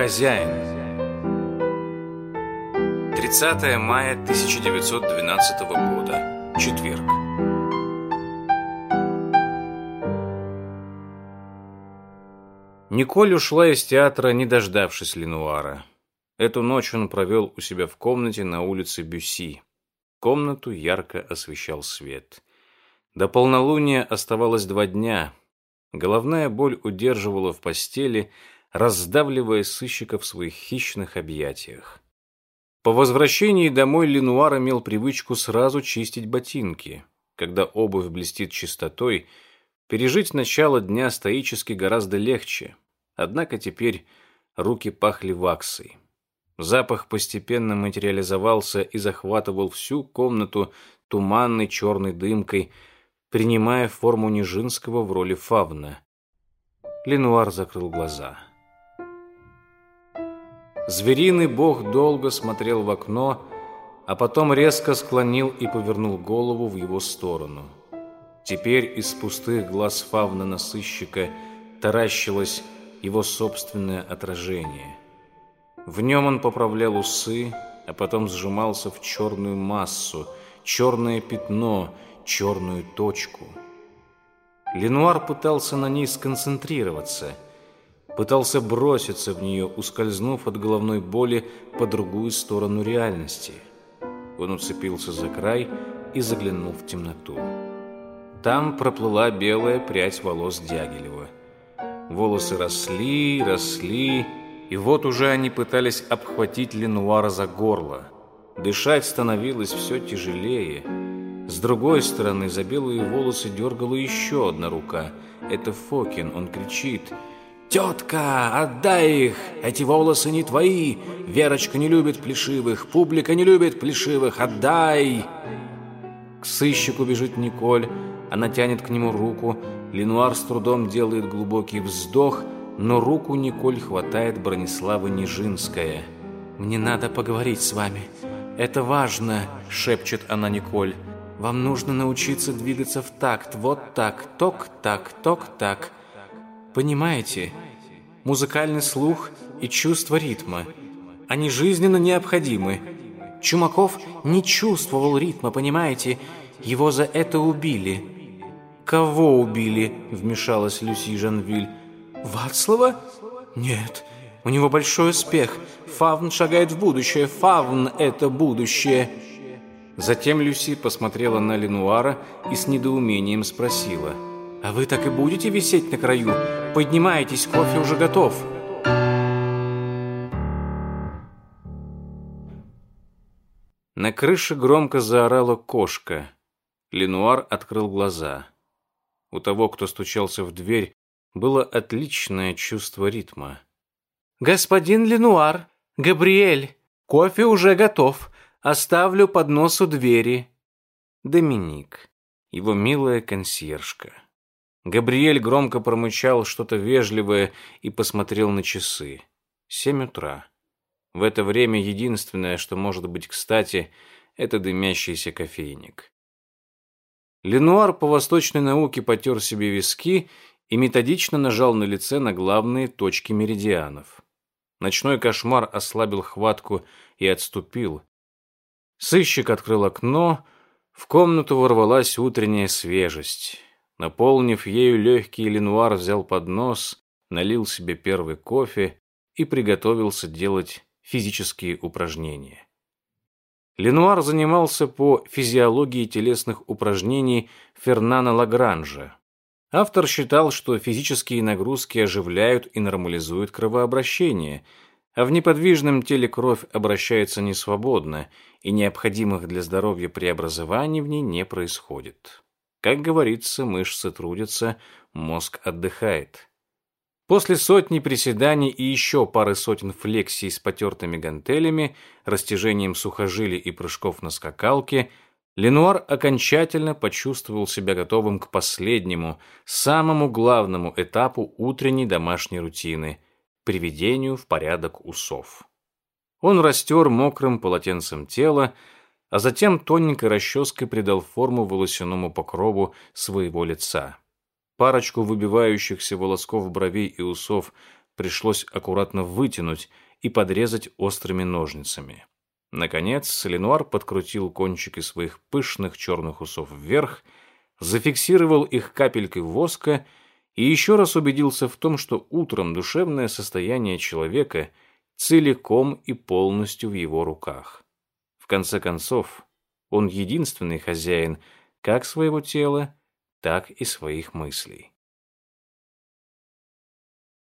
Хозяин. 30 мая 1912 года. Четверг. Николь ушла из театра, не дождавшись Ленуара. Эту ночь он провел у себя в комнате на улице Бюсси. Комнату ярко освещал свет. До полнолуния оставалось два дня. Головная боль удерживала в постели, раздавливая сыщика в своих хищных объятиях. По возвращении домой Ленуар имел привычку сразу чистить ботинки. Когда обувь блестит чистотой, пережить начало дня стоически гораздо легче. Однако теперь руки пахли ваксой. Запах постепенно материализовался и захватывал всю комнату туманной черной дымкой, принимая форму Нижинского в роли фавна. Ленуар закрыл глаза. Звериный бог долго смотрел в окно, а потом резко склонил и повернул голову в его сторону. Теперь из пустых глаз фавна насыщика таращилось его собственное отражение. В нем он поправлял усы, а потом сжимался в черную массу, черное пятно, черную точку. Ленуар пытался на ней сконцентрироваться – пытался броситься в нее, ускользнув от головной боли по другую сторону реальности. Он уцепился за край и заглянул в темноту. Там проплыла белая прядь волос Дягилева. Волосы росли, росли, и вот уже они пытались обхватить Ленуара за горло. Дышать становилось все тяжелее. С другой стороны, за белые волосы дергала еще одна рука. Это Фокин, он кричит – «Тетка, отдай их! Эти волосы не твои! Верочка не любит плешивых, публика не любит плешивых! Отдай!» К сыщику бежит Николь, она тянет к нему руку. Ленуар с трудом делает глубокий вздох, но руку Николь хватает Бронислава Нижинская. «Мне надо поговорить с вами. Это важно», — шепчет она Николь. «Вам нужно научиться двигаться в такт. Вот так, ток-так, ток-так. Понимаете, музыкальный слух и чувство ритма, они жизненно необходимы. Чумаков не чувствовал ритма, понимаете? Его за это убили. Кого убили? Вмешалась Люси Жанвиль. Вацлава? Нет, у него большой успех. Фавн шагает в будущее. Фавн — это будущее. Затем Люси посмотрела на Ленуара и с недоумением спросила — а вы так и будете висеть на краю? Поднимайтесь, кофе уже готов. На крыше громко заорала кошка. Ленуар открыл глаза. У того, кто стучался в дверь, было отличное чувство ритма. «Господин Ленуар, Габриэль, кофе уже готов. Оставлю поднос у двери». Доминик, его милая консьержка. Габриэль громко промычал что-то вежливое и посмотрел на часы. Семь утра. В это время единственное, что может быть кстати, это дымящийся кофейник. Ленуар по восточной науке потер себе виски и методично нажал на лице на главные точки меридианов. Ночной кошмар ослабил хватку и отступил. Сыщик открыл окно, в комнату ворвалась утренняя свежесть. Наполнив ею легкий Ленуар взял поднос, налил себе первый кофе и приготовился делать физические упражнения. Ленуар занимался по физиологии телесных упражнений Фернана Лагранжа. Автор считал, что физические нагрузки оживляют и нормализуют кровообращение, а в неподвижном теле кровь обращается несвободно, и необходимых для здоровья преобразований в ней не происходит. Как говорится, мышцы трудятся, мозг отдыхает. После сотни приседаний и еще пары сотен флексий с потертыми гантелями, растяжением сухожилий и прыжков на скакалке, Ленуар окончательно почувствовал себя готовым к последнему, самому главному этапу утренней домашней рутины – приведению в порядок усов. Он растер мокрым полотенцем тело, а затем тоненькой расческой придал форму волосяному покрову своего лица. Парочку выбивающихся волосков бровей и усов пришлось аккуратно вытянуть и подрезать острыми ножницами. Наконец, Ленуар подкрутил кончики своих пышных черных усов вверх, зафиксировал их капелькой воска и еще раз убедился в том, что утром душевное состояние человека целиком и полностью в его руках. Конце концов, он единственный хозяин как своего тела, так и своих мыслей.